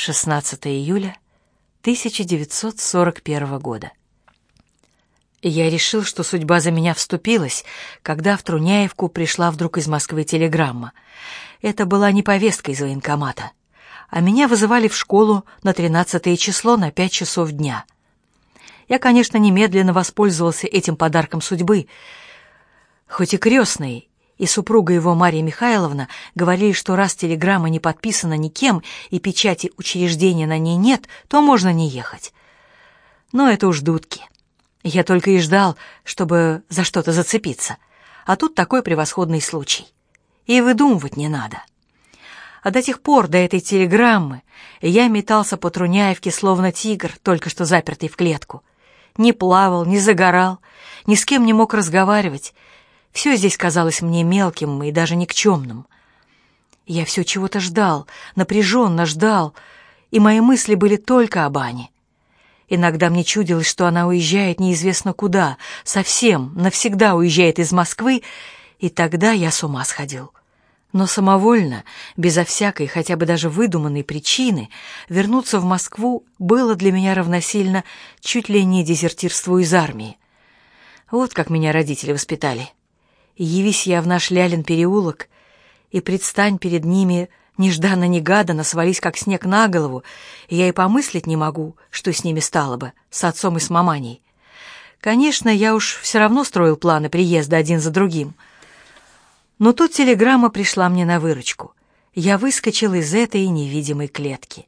16 июля 1941 года. Я решил, что судьба за меня вступилась, когда в Труняевку пришла вдруг из Москвы телеграмма. Это была не повестка из военкомата, а меня вызывали в школу на 13 число на 5 часов дня. Я, конечно, немедленно воспользовался этим подарком судьбы, хоть и крестный, и супруга его Мария Михайловна говорили, что раз телеграмма не подписана никем и печати учреждения на ней нет, то можно не ехать. Но это уж дудки. Я только и ждал, чтобы за что-то зацепиться. А тут такой превосходный случай. И выдумывать не надо. А до тех пор, до этой телеграммы, я метался по Труняевке, словно тигр, только что запертый в клетку. Не плавал, не загорал, ни с кем не мог разговаривать. Все здесь казалось мне мелким и даже никчемным. Я все чего-то ждал, напряженно ждал, и мои мысли были только об Ане. Иногда мне чудилось, что она уезжает неизвестно куда, совсем, навсегда уезжает из Москвы, и тогда я с ума сходил. Но самовольно, безо всякой, хотя бы даже выдуманной причины, вернуться в Москву было для меня равносильно чуть ли не дезертирству из армии. Вот как меня родители воспитали. Явись я в наш Лялин переулок, и предстань перед ними нежданно-негаданно свались как снег на голову, я и помыслить не могу, что с ними стало бы, с отцом и с маманей. Конечно, я уж все равно строил планы приезда один за другим. Но тут телеграмма пришла мне на выручку. Я выскочил из этой невидимой клетки.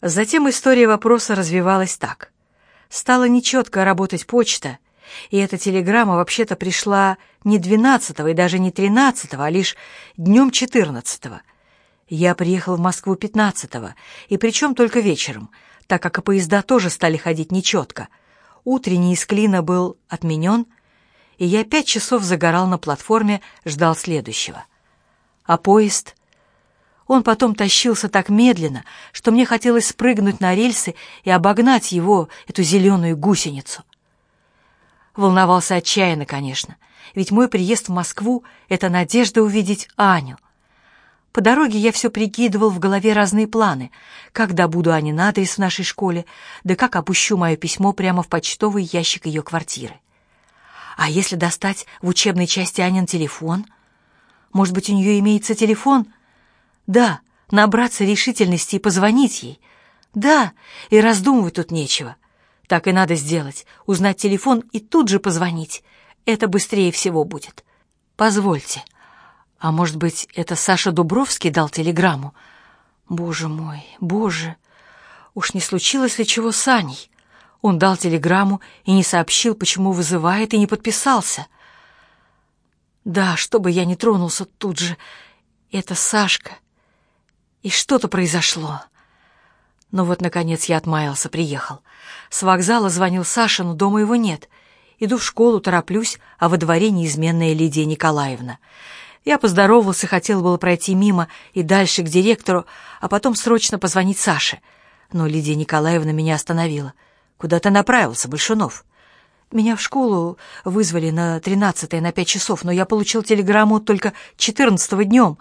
Затем история вопроса развивалась так. Стала нечетко работать почта, и эта телеграмма вообще-то пришла не 12 и даже не 13 а лишь днем 14 -го. Я приехал в Москву 15 и причем только вечером, так как и поезда тоже стали ходить нечетко. Утренний из Клина был отменен, и я пять часов загорал на платформе, ждал следующего. А поезд... Он потом тащился так медленно, что мне хотелось спрыгнуть на рельсы и обогнать его, эту зеленую гусеницу. Волновался отчаянно, конечно, ведь мой приезд в Москву — это надежда увидеть Аню. По дороге я все прикидывал в голове разные планы. Как добуду Ане на адрес в нашей школе, да как опущу мое письмо прямо в почтовый ящик ее квартиры. А если достать в учебной части Анин телефон? Может быть, у нее имеется телефон? Да, набраться решительности и позвонить ей. Да, и раздумывать тут нечего. Так и надо сделать. Узнать телефон и тут же позвонить. Это быстрее всего будет. Позвольте. А может быть, это Саша Дубровский дал телеграмму? Боже мой, боже. Уж не случилось ли чего с Аней? Он дал телеграмму и не сообщил, почему вызывает, и не подписался. Да, чтобы я не тронулся тут же. Это Сашка. И что-то произошло. Но вот, наконец, я отмаялся, приехал. С вокзала звонил Саша, но дома его нет. Иду в школу, тороплюсь, а во дворе неизменная Лидия Николаевна. Я поздоровался, хотел было пройти мимо и дальше к директору, а потом срочно позвонить Саше. Но Лидия Николаевна меня остановила. «Куда ты направился, Большунов?» «Меня в школу вызвали на тринадцатое на пять часов, но я получил телеграмму только четырнадцатого днем.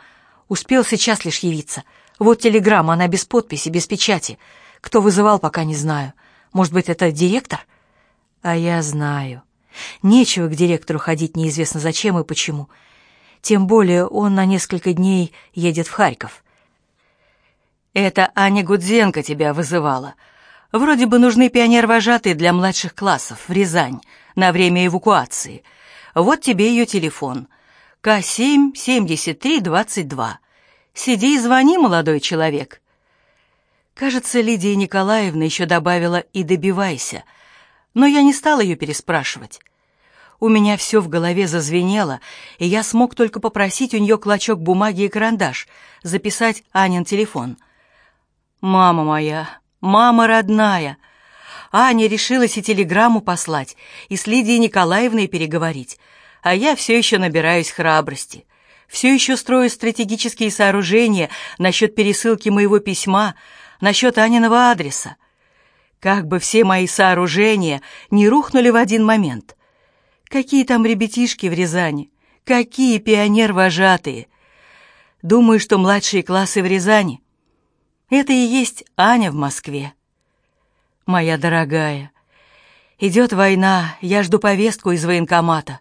Успел сейчас лишь явиться. Вот телеграмма, она без подписи, без печати. Кто вызывал, пока не знаю. Может быть, это директор? А я знаю. Нечего к директору ходить неизвестно зачем и почему. Тем более он на несколько дней едет в Харьков. Это Аня Гудзенко тебя вызывала. Вроде бы нужны пионер-вожатые для младших классов в Рязань на время эвакуации. Вот тебе ее телефон. К7 73 22. Сиди и звони, молодой человек. Кажется, Лидия Николаевна еще добавила «и добивайся», но я не стала ее переспрашивать. У меня все в голове зазвенело, и я смог только попросить у нее клочок бумаги и карандаш, записать Анин телефон. «Мама моя, мама родная!» Аня решилась и телеграмму послать, и с Лидией Николаевной переговорить, а я все еще набираюсь храбрости все еще строю стратегические сооружения насчет пересылки моего письма, насчет Аниного адреса. Как бы все мои сооружения не рухнули в один момент. Какие там ребятишки в Рязани? Какие пионер-вожатые? Думаю, что младшие классы в Рязани. Это и есть Аня в Москве. Моя дорогая, идет война, я жду повестку из военкомата.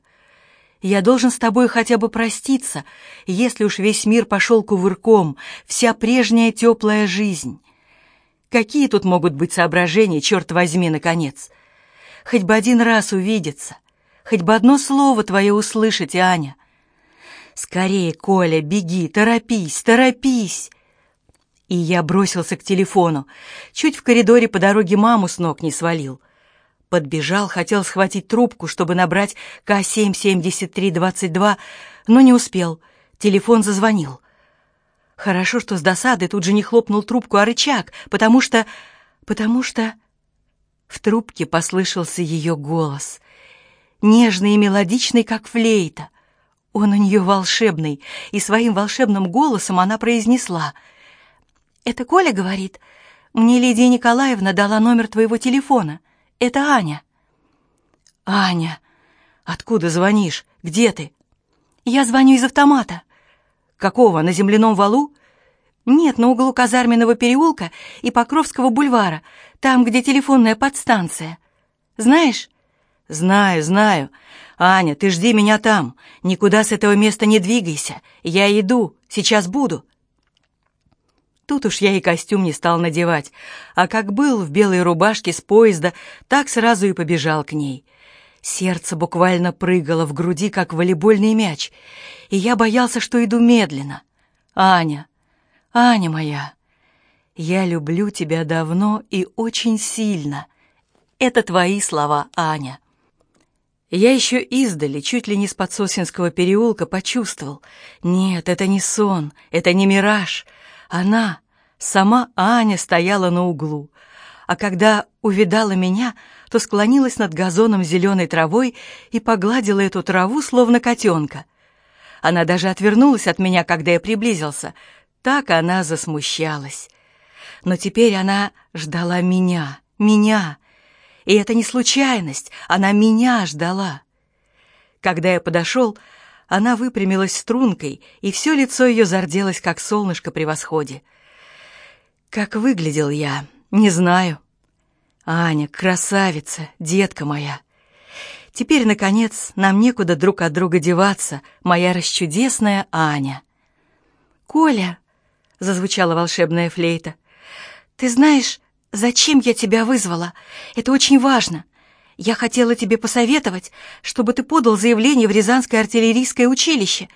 Я должен с тобой хотя бы проститься, если уж весь мир пошел кувырком, вся прежняя теплая жизнь. Какие тут могут быть соображения, черт возьми, наконец? Хоть бы один раз увидеться, хоть бы одно слово твое услышать, Аня. Скорее, Коля, беги, торопись, торопись. И я бросился к телефону. Чуть в коридоре по дороге маму с ног не свалил. Подбежал, хотел схватить трубку, чтобы набрать К-7-73-22, но не успел. Телефон зазвонил. Хорошо, что с досады тут же не хлопнул трубку, а рычаг, потому что... потому что... В трубке послышался ее голос. Нежный и мелодичный, как флейта. Он у нее волшебный, и своим волшебным голосом она произнесла. «Это Коля говорит. Мне Лидия Николаевна дала номер твоего телефона. Это Аня». «Аня, откуда звонишь? Где ты?» «Я звоню из автомата». «Какого, на земляном валу?» «Нет, на углу Казарменного переулка и Покровского бульвара, там, где телефонная подстанция. Знаешь?» «Знаю, знаю. Аня, ты жди меня там. Никуда с этого места не двигайся. Я иду, сейчас буду». Тут уж я и костюм не стал надевать, а как был в белой рубашке с поезда, так сразу и побежал к ней. Сердце буквально прыгало в груди, как волейбольный мяч, и я боялся, что иду медленно. «Аня, Аня моя, я люблю тебя давно и очень сильно». Это твои слова, Аня. Я еще издали, чуть ли не с подсосинского переулка, почувствовал. Нет, это не сон, это не мираж. Она, сама Аня, стояла на углу. А когда увидала меня, то склонилась над газоном зеленой травой и погладила эту траву, словно котенка. Она даже отвернулась от меня, когда я приблизился. Так она засмущалась. Но теперь она ждала меня, меня. И это не случайность, она меня ждала. Когда я подошел, она выпрямилась стрункой, и все лицо ее зарделось, как солнышко при восходе. Как выглядел я, не знаю. Аня, красавица, детка моя. Теперь, наконец, нам некуда друг от друга деваться, моя расчудесная Аня. «Коля», — зазвучала волшебная флейта, — «ты знаешь, зачем я тебя вызвала? Это очень важно. Я хотела тебе посоветовать, чтобы ты подал заявление в Рязанское артиллерийское училище.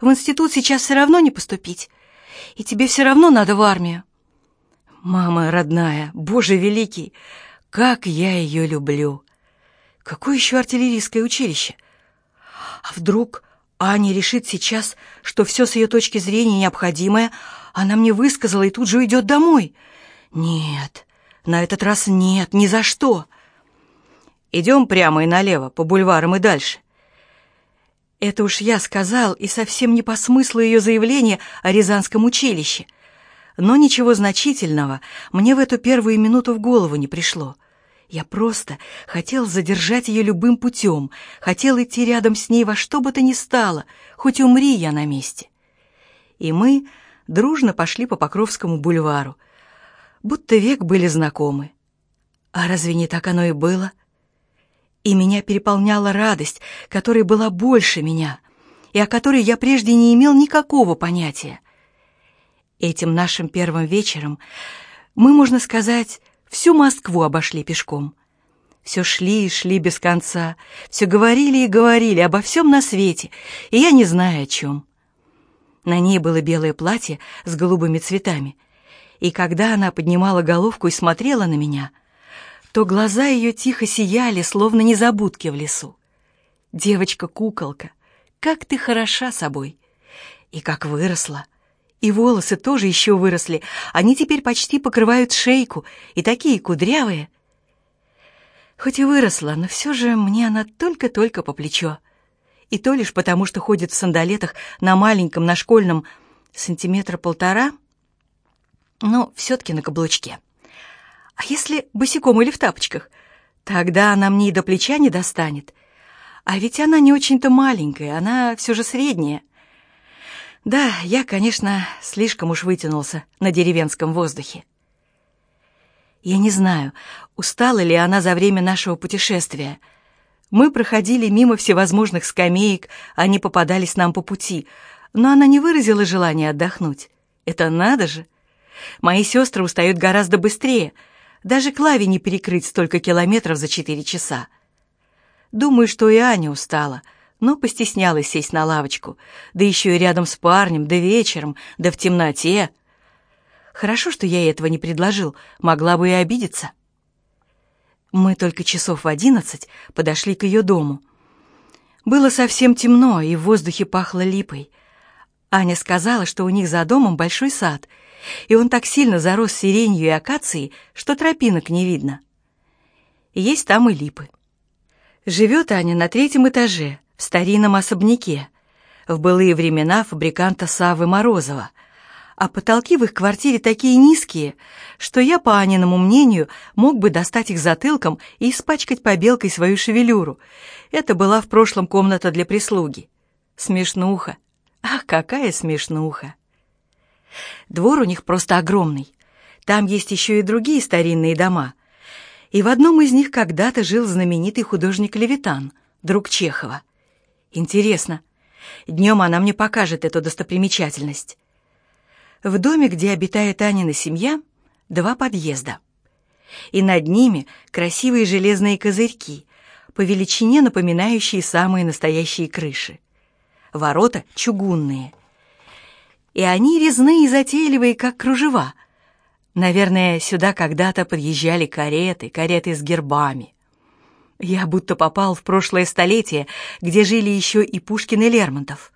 В институт сейчас все равно не поступить. И тебе все равно надо в армию. Мама родная, Боже великий, как я ее люблю. Какое еще артиллерийское училище? А вдруг Аня решит сейчас, что все с ее точки зрения необходимое, она мне высказала и тут же уйдет домой? Нет, на этот раз нет, ни за что. Идем прямо и налево, по бульварам и дальше. Это уж я сказал, и совсем не по смыслу ее заявления о Рязанском училище. Но ничего значительного мне в эту первую минуту в голову не пришло. Я просто хотел задержать ее любым путем, хотел идти рядом с ней во что бы то ни стало, хоть умри я на месте. И мы дружно пошли по Покровскому бульвару, будто век были знакомы. А разве не так оно и было? И меня переполняла радость, которая была больше меня, и о которой я прежде не имел никакого понятия. Этим нашим первым вечером мы, можно сказать, всю Москву обошли пешком. Все шли и шли без конца, все говорили и говорили обо всем на свете, и я не знаю о чем. На ней было белое платье с голубыми цветами, и когда она поднимала головку и смотрела на меня — то глаза ее тихо сияли, словно незабудки в лесу. «Девочка-куколка, как ты хороша собой!» И как выросла! И волосы тоже еще выросли, они теперь почти покрывают шейку, и такие кудрявые. Хоть и выросла, но все же мне она только-только по плечо. И то лишь потому, что ходит в сандалетах на маленьком, на школьном сантиметра полтора, но все-таки на каблучке. А если босиком или в тапочках? Тогда она мне и до плеча не достанет. А ведь она не очень-то маленькая, она все же средняя. Да, я, конечно, слишком уж вытянулся на деревенском воздухе. Я не знаю, устала ли она за время нашего путешествия. Мы проходили мимо всевозможных скамеек, они попадались нам по пути, но она не выразила желания отдохнуть. Это надо же! Мои сестры устают гораздо быстрее. Даже Клаве не перекрыть столько километров за четыре часа. Думаю, что и Аня устала, но постеснялась сесть на лавочку, да еще и рядом с парнем, да вечером, да в темноте. Хорошо, что я ей этого не предложил, могла бы и обидеться. Мы только часов в одиннадцать подошли к ее дому. Было совсем темно, и в воздухе пахло липой. Аня сказала, что у них за домом большой сад, и он так сильно зарос сиренью и акацией, что тропинок не видно. Есть там и липы. Живет Аня на третьем этаже, в старинном особняке, в былые времена фабриканта Савы Морозова, а потолки в их квартире такие низкие, что я, по Аниному мнению, мог бы достать их затылком и испачкать побелкой свою шевелюру. Это была в прошлом комната для прислуги. Смешнуха. Ах, какая смешнуха. Двор у них просто огромный. Там есть еще и другие старинные дома, и в одном из них когда-то жил знаменитый художник Левитан, друг Чехова. Интересно, днем она мне покажет эту достопримечательность. В доме, где обитает Анина семья, два подъезда. И над ними красивые железные козырьки, по величине напоминающие самые настоящие крыши. Ворота чугунные. И они резные и затейливые, как кружева, Наверное, сюда когда-то подъезжали кареты, кареты с гербами. Я будто попал в прошлое столетие, где жили еще и Пушкин и Лермонтов.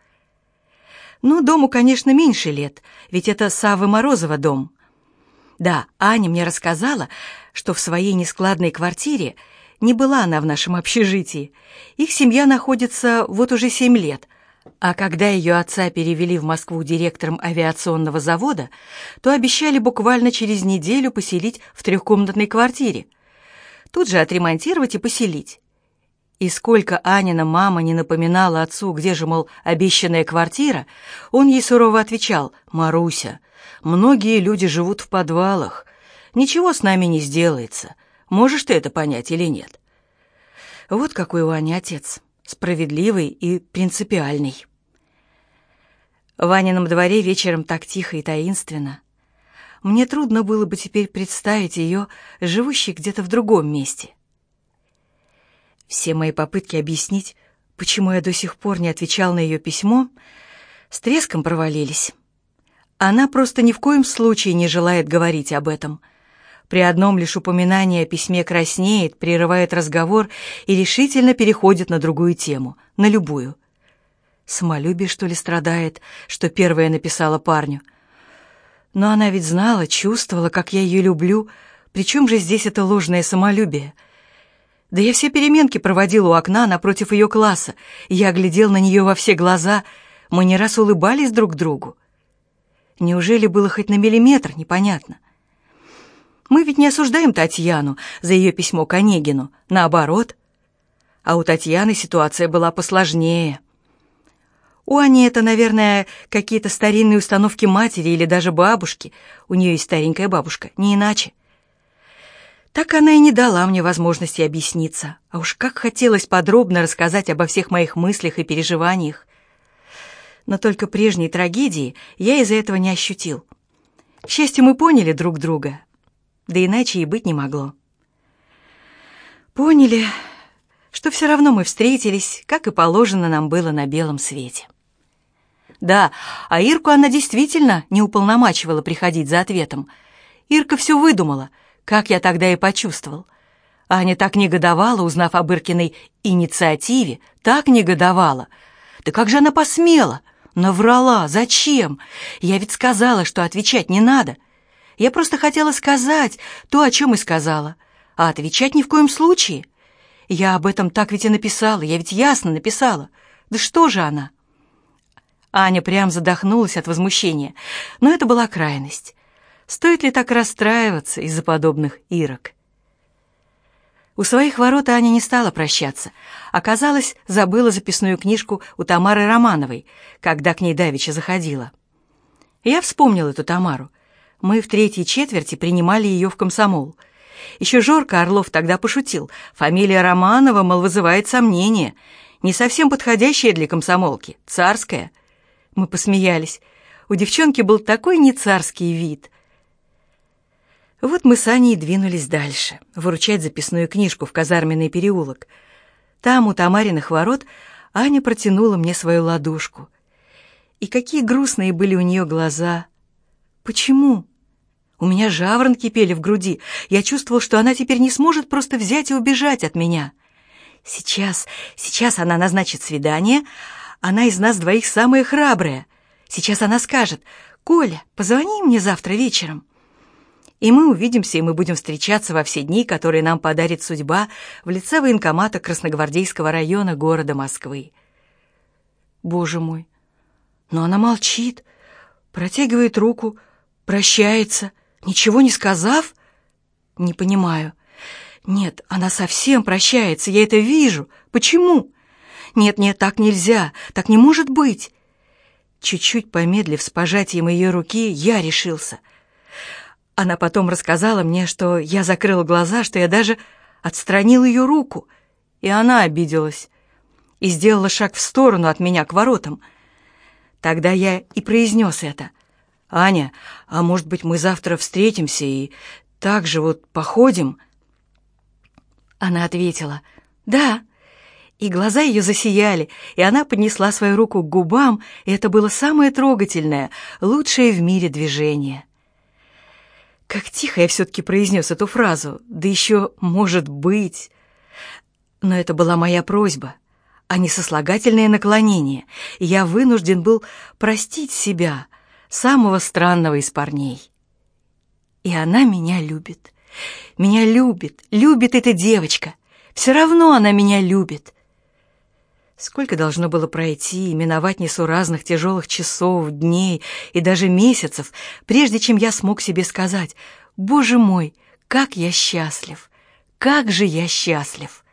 Ну, дому, конечно, меньше лет, ведь это Савы Морозова дом. Да, Аня мне рассказала, что в своей нескладной квартире не была она в нашем общежитии. Их семья находится вот уже семь лет — а когда ее отца перевели в Москву директором авиационного завода, то обещали буквально через неделю поселить в трехкомнатной квартире. Тут же отремонтировать и поселить. И сколько Анина мама не напоминала отцу, где же, мол, обещанная квартира, он ей сурово отвечал, «Маруся, многие люди живут в подвалах. Ничего с нами не сделается. Можешь ты это понять или нет?» Вот какой у Ани отец справедливый и принципиальный. В Ванином дворе вечером так тихо и таинственно. Мне трудно было бы теперь представить ее, живущей где-то в другом месте. Все мои попытки объяснить, почему я до сих пор не отвечал на ее письмо, с треском провалились. Она просто ни в коем случае не желает говорить об этом — при одном лишь упоминании о письме краснеет, прерывает разговор и решительно переходит на другую тему, на любую. Самолюбие, что ли, страдает, что первая написала парню. Но она ведь знала, чувствовала, как я ее люблю. Причем же здесь это ложное самолюбие? Да я все переменки проводил у окна напротив ее класса. Я глядел на нее во все глаза. Мы не раз улыбались друг другу. Неужели было хоть на миллиметр, непонятно. Мы ведь не осуждаем Татьяну за ее письмо к Онегину, наоборот. А у Татьяны ситуация была посложнее. У Ани это, наверное, какие-то старинные установки матери или даже бабушки. У нее есть старенькая бабушка, не иначе. Так она и не дала мне возможности объясниться. А уж как хотелось подробно рассказать обо всех моих мыслях и переживаниях. Но только прежней трагедии я из-за этого не ощутил. К счастью, мы поняли друг друга, да иначе и быть не могло. Поняли, что все равно мы встретились, как и положено нам было на белом свете. Да, а Ирку она действительно не уполномачивала приходить за ответом. Ирка все выдумала, как я тогда и почувствовал. Аня так негодовала, узнав об Иркиной инициативе, так негодовала. Да как же она посмела? Наврала, зачем? Я ведь сказала, что отвечать не надо. Я просто хотела сказать то, о чем и сказала. А отвечать ни в коем случае. Я об этом так ведь и написала, я ведь ясно написала. Да что же она? Аня прям задохнулась от возмущения, но это была крайность. Стоит ли так расстраиваться из-за подобных ирок? У своих ворот Аня не стала прощаться. Оказалось, забыла записную книжку у Тамары Романовой, когда к ней давеча заходила. Я вспомнил эту Тамару. Мы в третьей четверти принимали ее в комсомол. Еще Жорка Орлов тогда пошутил. Фамилия Романова, мол, вызывает сомнения. Не совсем подходящая для комсомолки, царская. Мы посмеялись. У девчонки был такой не царский вид. Вот мы с Аней двинулись дальше, выручать записную книжку в казарменный переулок. Там, у Тамариных ворот, Аня протянула мне свою ладошку. И какие грустные были у нее глаза. Почему? У меня жаворонки пели в груди. Я чувствовал, что она теперь не сможет просто взять и убежать от меня. Сейчас, сейчас она назначит свидание. Она из нас двоих самая храбрая. Сейчас она скажет, «Коля, позвони мне завтра вечером». И мы увидимся, и мы будем встречаться во все дни, которые нам подарит судьба в лице военкомата Красногвардейского района города Москвы. Боже мой! Но она молчит, протягивает руку, прощается, ничего не сказав? Не понимаю. Нет, она совсем прощается, я это вижу. Почему? Нет, нет, так нельзя, так не может быть. Чуть-чуть помедлив с пожатием ее руки, я решился. Она потом рассказала мне, что я закрыл глаза, что я даже отстранил ее руку, и она обиделась и сделала шаг в сторону от меня к воротам. Тогда я и произнес это. «Аня, а может быть, мы завтра встретимся и так же вот походим?» Она ответила «Да». И глаза ее засияли, и она поднесла свою руку к губам, и это было самое трогательное, лучшее в мире движение. Как тихо я все-таки произнес эту фразу, да еще «может быть». Но это была моя просьба, а не сослагательное наклонение, и я вынужден был простить себя, самого странного из парней. И она меня любит. Меня любит, любит эта девочка. Все равно она меня любит. Сколько должно было пройти и миновать несуразных тяжелых часов, дней и даже месяцев, прежде чем я смог себе сказать «Боже мой, как я счастлив! Как же я счастлив!»